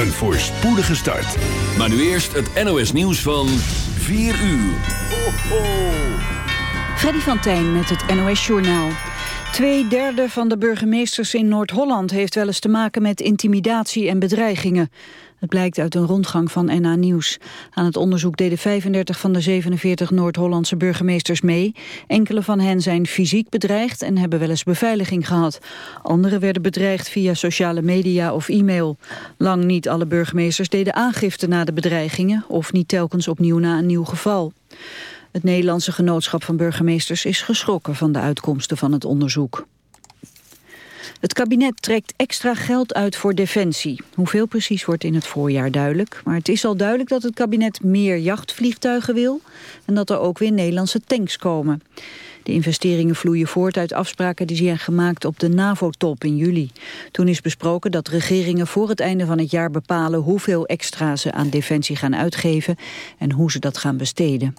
een voorspoedige start. Maar nu eerst het NOS nieuws van 4 uur. Ho, ho. Freddy van Tijn met het NOS Journaal. Twee derde van de burgemeesters in Noord-Holland heeft wel eens te maken met intimidatie en bedreigingen. Het blijkt uit een rondgang van NA Nieuws. Aan het onderzoek deden 35 van de 47 Noord-Hollandse burgemeesters mee. Enkele van hen zijn fysiek bedreigd en hebben wel eens beveiliging gehad. Anderen werden bedreigd via sociale media of e-mail. Lang niet alle burgemeesters deden aangifte na de bedreigingen... of niet telkens opnieuw na een nieuw geval. Het Nederlandse Genootschap van Burgemeesters is geschrokken van de uitkomsten van het onderzoek. Het kabinet trekt extra geld uit voor defensie. Hoeveel precies wordt in het voorjaar duidelijk. Maar het is al duidelijk dat het kabinet meer jachtvliegtuigen wil... en dat er ook weer Nederlandse tanks komen. De investeringen vloeien voort uit afspraken die zijn gemaakt op de NAVO-top in juli. Toen is besproken dat regeringen voor het einde van het jaar bepalen... hoeveel extra ze aan defensie gaan uitgeven en hoe ze dat gaan besteden.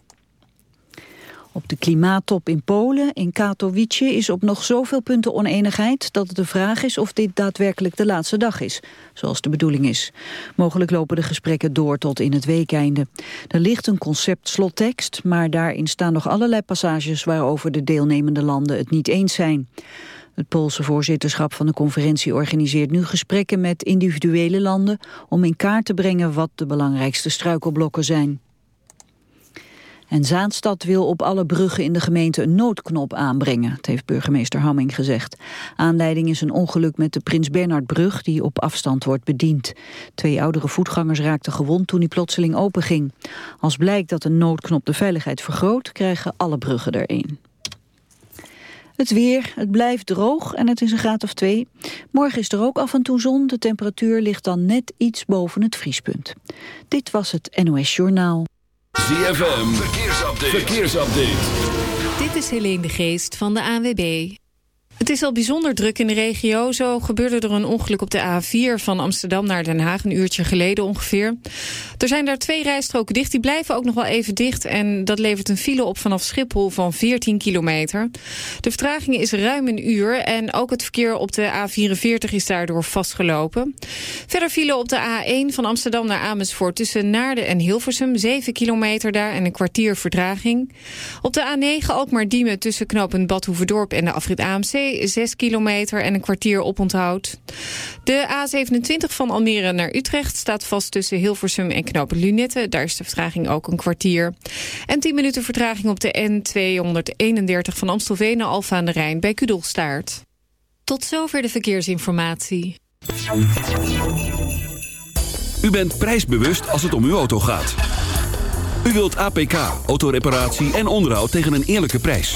Op de klimaattop in Polen, in Katowice, is op nog zoveel punten oneenigheid dat het de vraag is of dit daadwerkelijk de laatste dag is, zoals de bedoeling is. Mogelijk lopen de gesprekken door tot in het weekeinde. Er ligt een concept slottekst, maar daarin staan nog allerlei passages waarover de deelnemende landen het niet eens zijn. Het Poolse voorzitterschap van de conferentie organiseert nu gesprekken met individuele landen om in kaart te brengen wat de belangrijkste struikelblokken zijn. En Zaanstad wil op alle bruggen in de gemeente een noodknop aanbrengen. Het heeft burgemeester Hamming gezegd. Aanleiding is een ongeluk met de Prins Bernhardbrug die op afstand wordt bediend. Twee oudere voetgangers raakten gewond toen die plotseling openging. Als blijkt dat een noodknop de veiligheid vergroot, krijgen alle bruggen er een. Het weer, het blijft droog en het is een graad of twee. Morgen is er ook af en toe zon. De temperatuur ligt dan net iets boven het vriespunt. Dit was het NOS Journaal. ZFM, verkeersupdate. verkeersupdate. Dit is Helene de Geest van de ANWB. Het is al bijzonder druk in de regio. Zo gebeurde er een ongeluk op de A4 van Amsterdam naar Den Haag... een uurtje geleden ongeveer. Er zijn daar twee rijstroken dicht. Die blijven ook nog wel even dicht. En dat levert een file op vanaf Schiphol van 14 kilometer. De vertraging is ruim een uur. En ook het verkeer op de A44 is daardoor vastgelopen. Verder file op de A1 van Amsterdam naar Amersfoort... tussen Naarden en Hilversum. 7 kilometer daar en een kwartier vertraging. Op de A9 Alkmaar-Diemen tussen knooppunt Badhoevedorp en de afrit AMC 6 kilometer en een kwartier oponthoud. De A27 van Almere naar Utrecht staat vast tussen Hilversum en Knopen Lunette. Daar is de vertraging ook een kwartier. En 10 minuten vertraging op de N231 van Amstelveen naar Alfa aan de Rijn bij Kudelstaart. Tot zover de verkeersinformatie. U bent prijsbewust als het om uw auto gaat. U wilt APK, autoreparatie en onderhoud tegen een eerlijke prijs.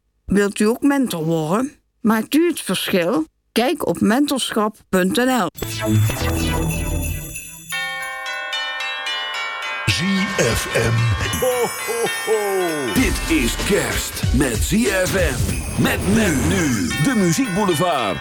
Wilt u ook mentor worden? Maakt u het verschil? Kijk op mentorschap.nl. ZFM. Ho, ho, ho. Dit is kerst met ZFM. Met men nu. De Muziek Boulevard.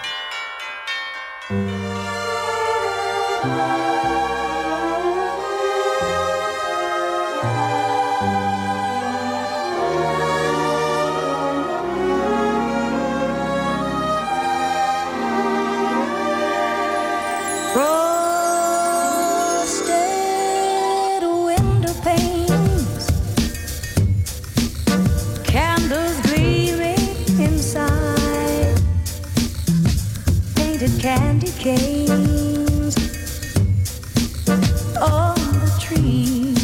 candy canes on the tree.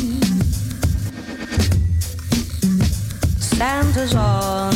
Santa's on.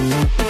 Thank you.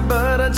but I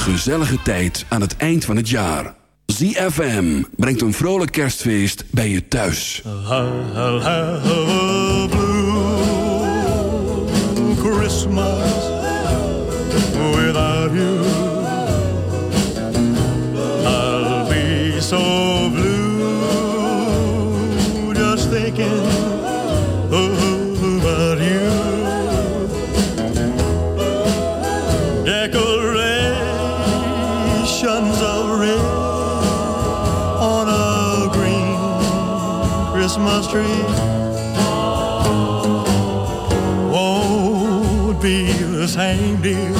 gezellige tijd aan het eind van het jaar. ZFM brengt een vrolijk kerstfeest bij je thuis. Christmas without you. I'll be so street oh, won't be the same, dear.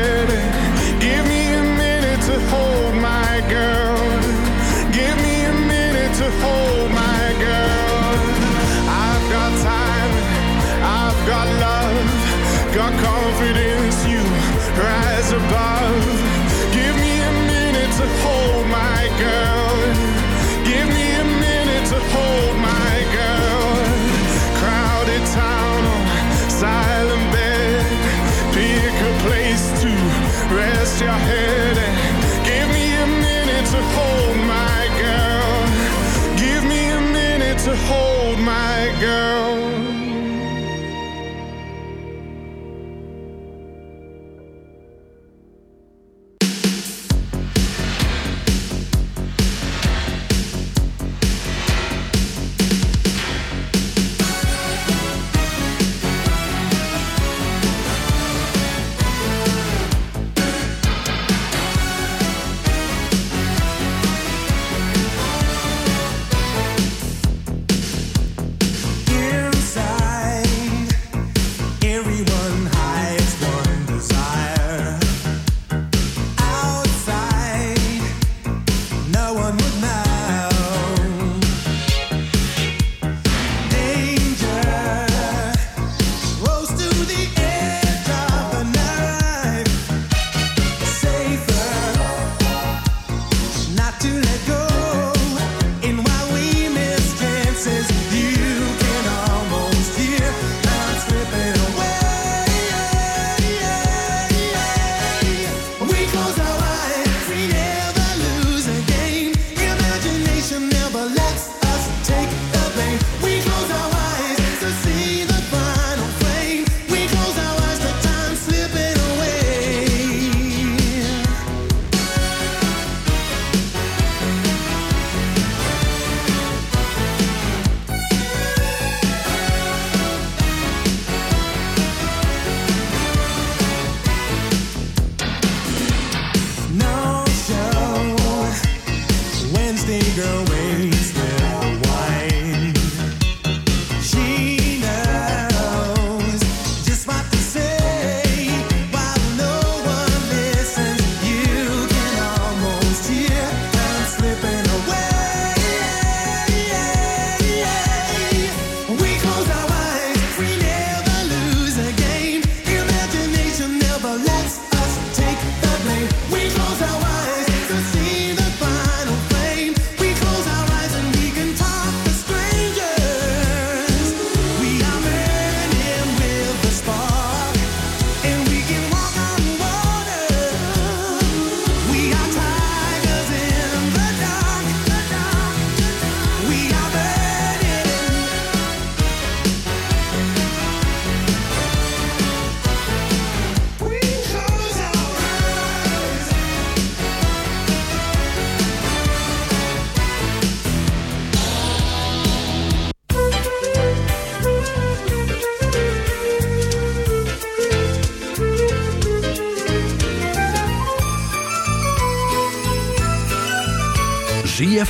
My girl.